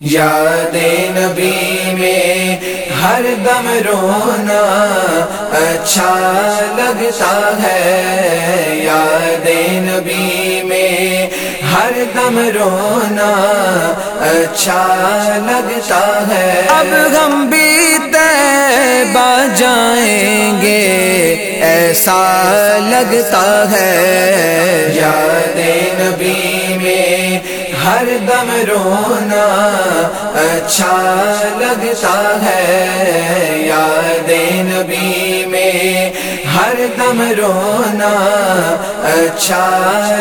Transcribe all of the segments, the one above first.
یاد نبی میں ہر دم رونا اچھا لگتا ہے۔ یاد نبی میں ہر دم رونا اچھا لگتا ہے۔ اب ہم بھی با جائیں گے ایسا لگتا ہے۔ یاد نبی ہر دم رونا اچھا لگتا ہے۔ یاد نبی میں ہر دم رونا اچھا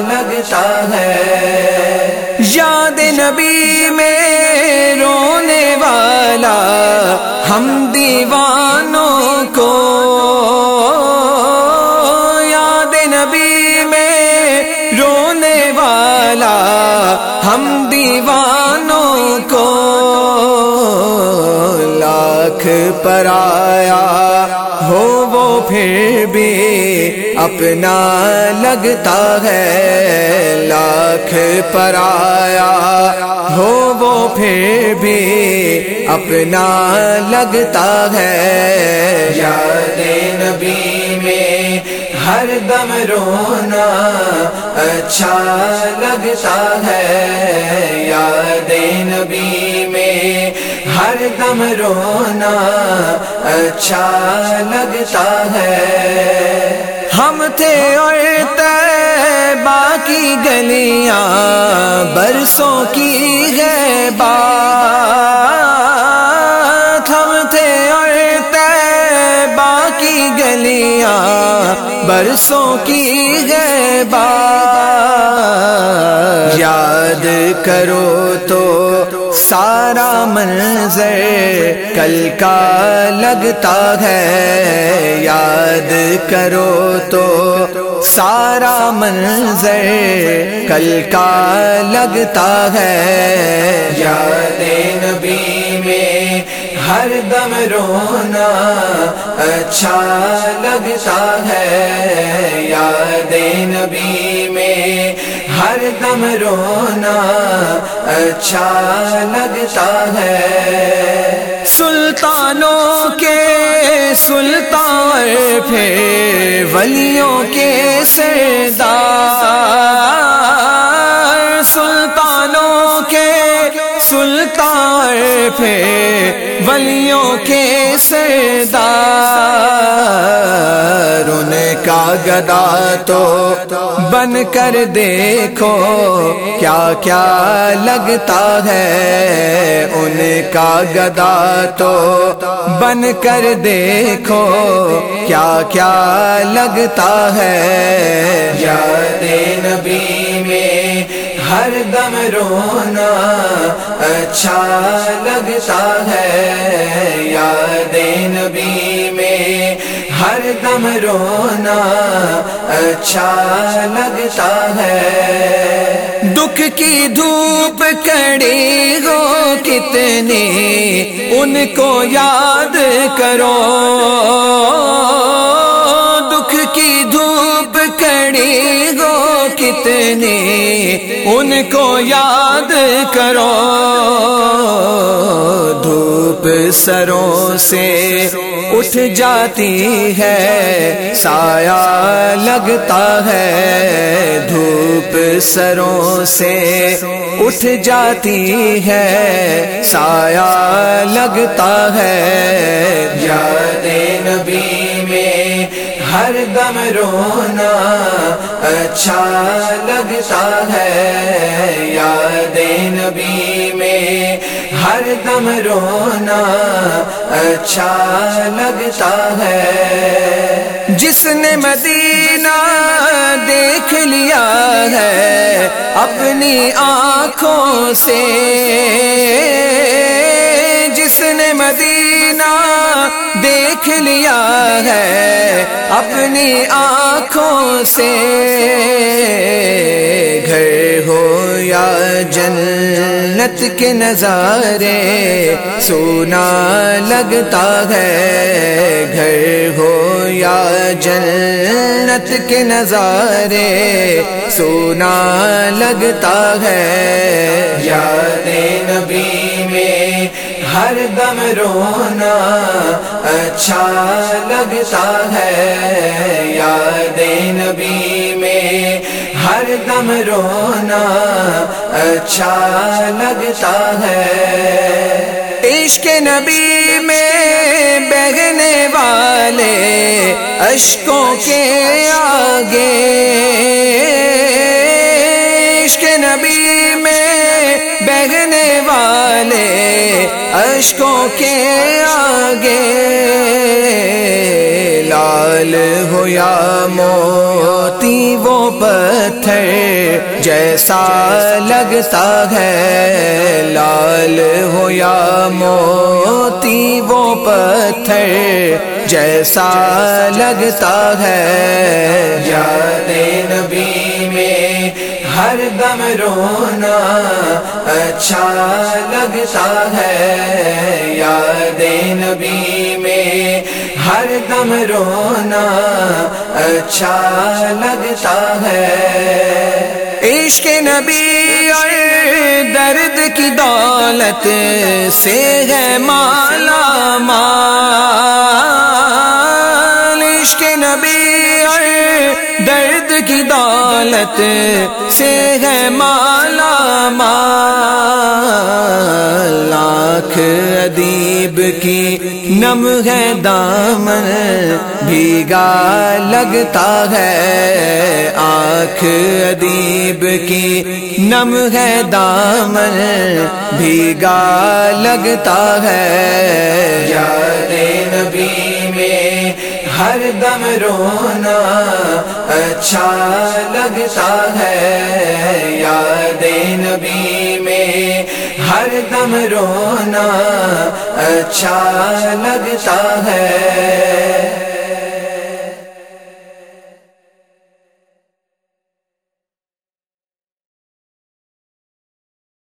لگتا ہے۔ یاد نبی میں رونے والا ہم دیوانوں کو۔ یاد نبی میں رونے والا ہم دیوانوں کو لاکھ پر آیا ہو وہ پھر بھی اپنا لگتا ہے لاکھ پر آیا ہو وہ پھر بھی اپنا لگتا ہے یاد ہر دم رونا اچھا لگتا ہے۔ یاد نبی میں ہر دم رونا اچھا لگتا ہے۔ ہم تھے اور باقی گلیاں، برسوں کی ہے بات باقی گلیاں برسوں کی ہے یاد کرو تو سارا منظر کل کا لگتا ہے۔ یاد کرو تو سارا منظر کل کا لگتا ہے۔ یاد ہر دم رونا اچھا لگتا ہے۔ یاد نبی میں ہر دم رونا اچھا لگتا ہے۔ سلطانوں کے سلطان، پھر ولیوں کے سردار۔ سلطان پھر ولیوں کے سردار، ان کا گدا تو بن کر دیکھو کیا کیا لگتا ہے۔ ان کا گدا تو بن کر دیکھو کیا کیا لگتا ہے۔ یاد نبی میں ہر دم رونا اچھا لگتا ہے۔ یاد نبی میں ہر دم رونا اچھا لگتا ہے۔ دکھ کی دھوپ کڑی ہو کتنی، ان کو یاد کرو۔ دکھ کی دھوپ کڑی ہو کتنی ان کو یاد کرو۔ دھوپ سروں سے اٹھ جاتی ہے، سایہ لگتا ہے۔ دھوپ سروں سے اٹھ جاتی ہے، سایہ لگتا ہے۔ ہر دم رونا اچھا لگتا ہے۔ یاد نبی میں ہر دم رونا اچھا لگتا ہے۔ جس نے مدینہ دیکھ لیا ہے اپنی آنکھوں سے۔ جس نے مدینہ دیکھ لیا ہے اپنی آنکھوں سے۔ گھر ہو یا جنت کے نظارے، سونا لگتا ہے۔ گھر ہو یا جنت کے نظارے، سونا لگتا ہے۔ ہر دم رونا اچھا لگتا ہے۔ یاد نبی میں ہر دم رونا اچھا لگتا ہے۔ عشق نبی میں بہنے والے اشکوں کے آگے بہنے والے اشکوں کے آگے۔ لال ہو یا موتی وہ پتھر جیسا لگتا ہے۔ لال ہو یا موتی وہ پتھر جیسا لگتا ہے۔ دم رونا اچھا لگتا ہے۔ یاد نبی میں ہر دم رونا اچھا لگتا ہے۔ عشق نبی اور درد کی دولت سے ہے مالا مال۔ دولت سے ہے مالا مال۔ لاکھ ادیب کی نم ہے دامن، بھیگا لگتا ہے۔ آنکھ ادیب کی نم ہے دامن، بھیگا لگتا ہے۔ یاد نبی میں ہر دم رونا اچھا لگتا ہے۔ یاد نبی میں ہر دم رونا اچھا لگتا ہے۔